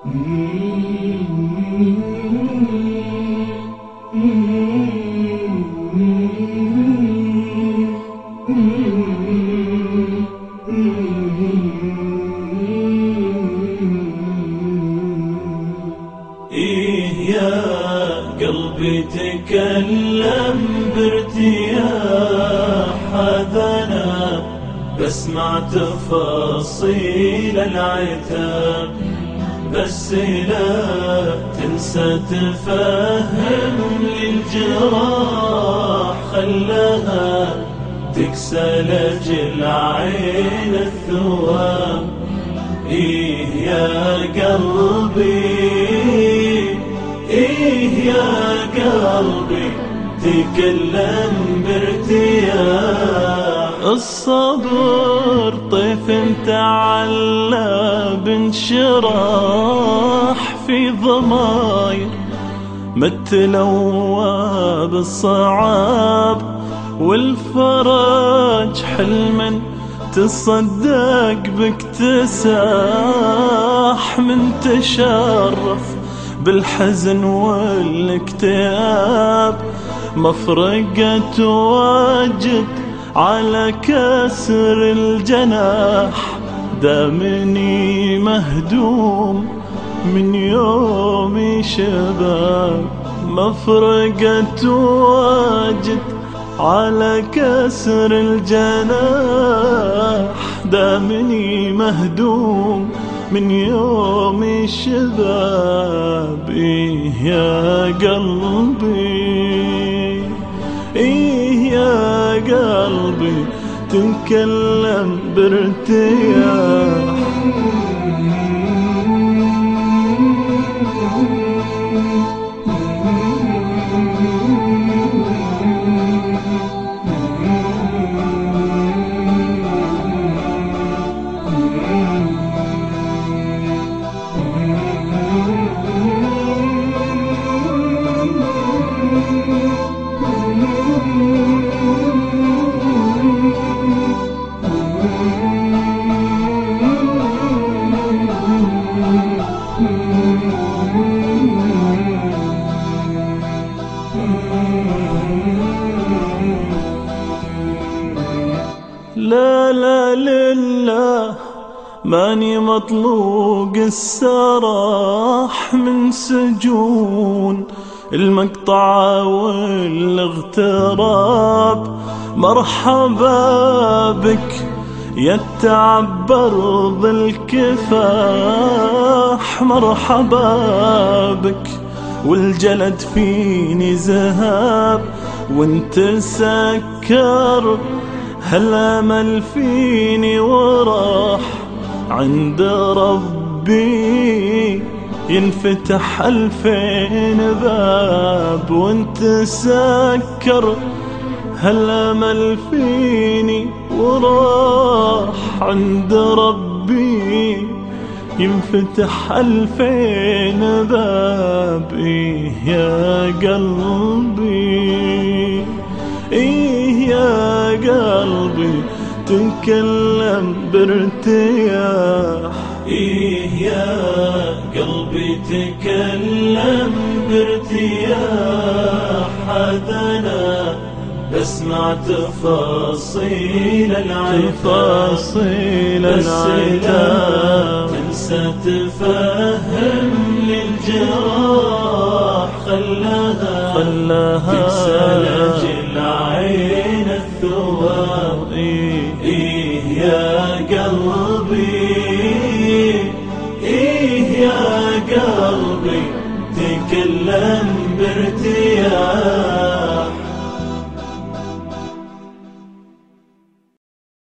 إيه يا قلبي تكلم بارتياح هذا أنا بسمع تفاصيل العتاب. بس لا تنسى تفهم للجراح خلها تكسى لجل عين الثواب. إيه يا قلبي إيه يا قلبي تكلم بارتياح الصبر طيف تعلى بانشراح في ضماير متلوى بالصعاب والفرج حلما تصدق باكتساح من تشرف بالحزن والاكتئاب مفرقة واجد على كسر الجناح دامني مهدوم من يومي شباب. مفرقة واجد على كسر الجناح دامني مهدوم من يوم الشباب إيه يا قلبي قلبي تكلم بارتياح. لا لا لله ماني مطلوق السراح من سجون. المقطع والاغتراب مرحبا بك يتعبر بالكفاح. مرحبا بك والجلد فيني ذهب وانت سكر. هالامل فيني وراح عند ربي؟ ينفتح ألفين باب وانت سكر هالامل فيني وراح عند ربي؟ ينفتح ألفين باب يا قلبي. قلبي تكلم بارتياح. إيه يا قلبي تكلم بارتياح. أنا بسمع تفاصيل العتاب تفاصيل بس لا العتاب تنسى تفهم للجراح. خلاها خلاها بارتياح